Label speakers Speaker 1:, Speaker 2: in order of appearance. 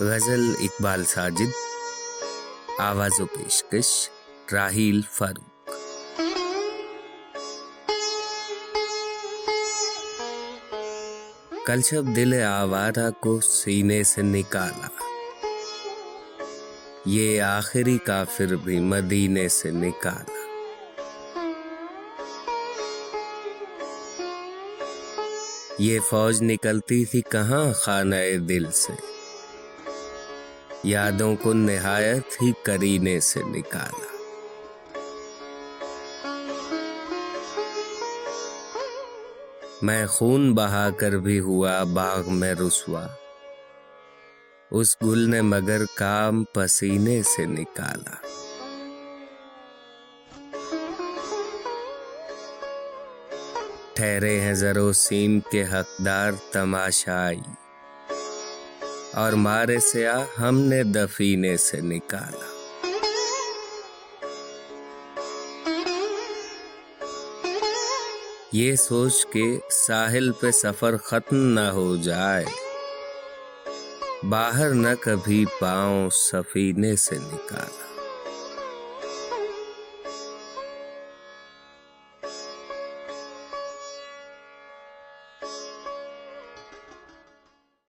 Speaker 1: غزل اقبال ساجد، آواز و پیشکش راہیل فاروق۔ کل شب دل آوارہ کو سینے سے نکالا۔ یہ آخری کافر بھی مدینے سے نکالا۔ یہ فوج نکلتی تھی کہاں خانہ دل سے؟ یادوں کو نہایت ہی کرینے سے نکالا۔ میں خون بہا کر بھی ہوا، باغ میں رسوا۔ اس گل نے مگر کام پسینے سے نکالا۔ ٹھہرے ہیں زرو سیم کے حقدار تماشائی۔ اور مارے سیاہ ہم نے دفینے سے نکالا۔ یہ سوچ کے ساحل پہ سفر ختم نہ ہو جائے۔ باہر نہ کبھی پاؤں سفینے سے نکالا۔